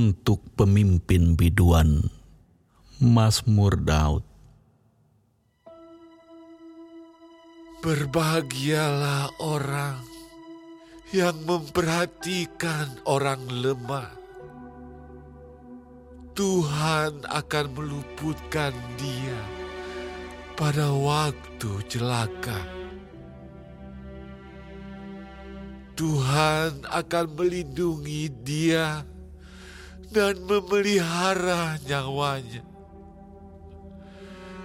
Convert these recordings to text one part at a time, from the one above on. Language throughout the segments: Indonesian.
untuk pemimpin biduan. Mazmur Daud Berbahagialah orang yang memperhatikan orang lemah. Tuhan akan meluputkan dia pada waktu celaka. Tuhan akan melindungi dia dan memelihara nyawanya,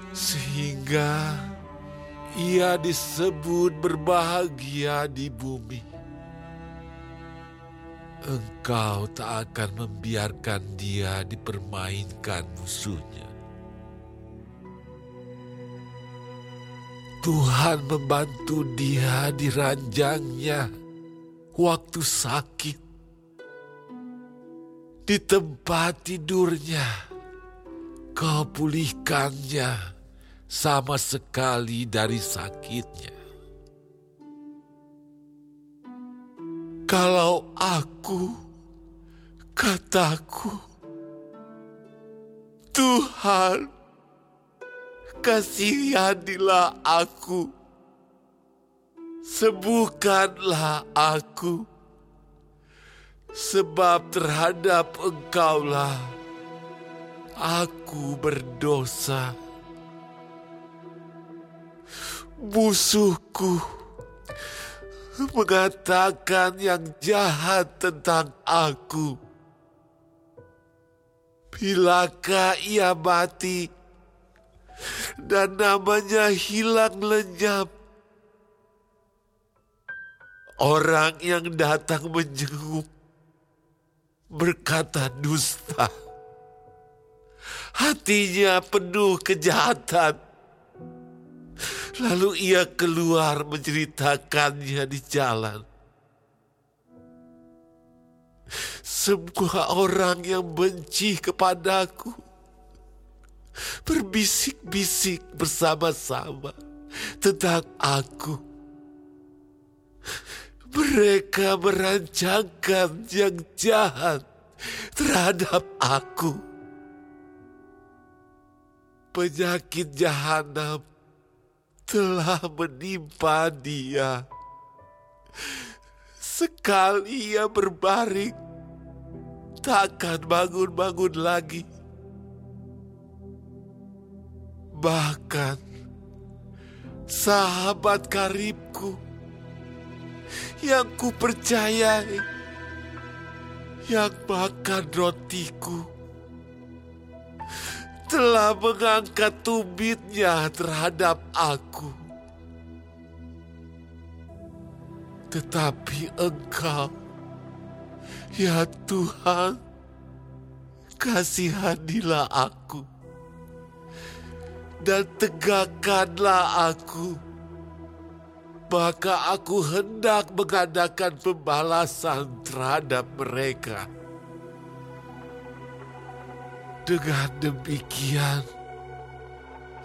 sehingga ia disebut berbahagia di bumi. Engkau tak akan membiarkan dia dipermainkan musuhnya. Tuhan membantu dia di ranjangnya waktu sakit. Di tempat tidurnya, kau pulihkannya sama sekali dari sakitnya. Kalau aku, kataku, Tuhan, kasihanilah aku, sembuhkanlah aku, sebab terhadap Engkaulah aku berdosa musuhku mengatakan yang jahat tentang aku. Bilakah ia mati dan namanya hilang lenyap? Orang yang datang menjenguk berkata dusta. Hatinya penuh kejahatan Lalu ia keluar menceritakannya di jalan. Semua orang yang benci kepadaku berbisik-bisik bersama-sama tentang aku. Mereka merancangkan yang jahat terhadap aku. Penyakit jahanam telah menimpa dia. Sekali ia berbaring, takkan bangun-bangun lagi. Bahkan sahabat karibku yang ku percayai, yang makan rotiku, telah mengangkat tubitnya terhadap aku. Tetapi engkau, ya Tuhan, kasihanilah aku dan tegakkanlah aku. Maka aku hendak mengadakan pembalasan terhadap mereka. Dengan demikian,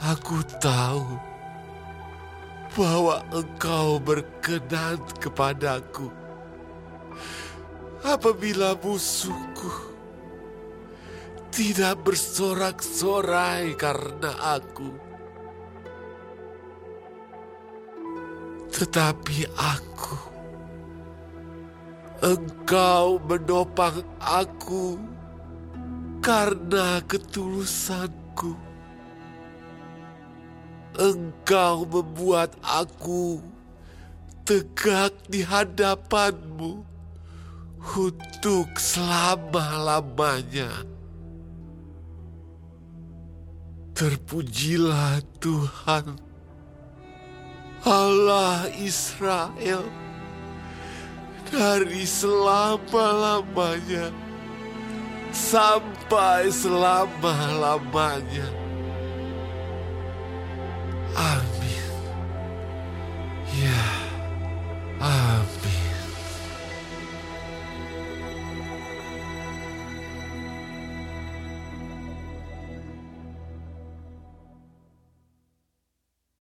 aku tahu bahwa engkau berkenan kepadaku. Apabila musuhku tidak bersorak-sorai karena aku, tetapi aku, engkau menopang aku karena ketulusanku. Engkau membuat aku tegak di hadapanmu untuk selama-lamanya. Terpujilah Tuhan, Allah Israel dari selama-lamanya sampai selama-lamanya. Amin. Ya.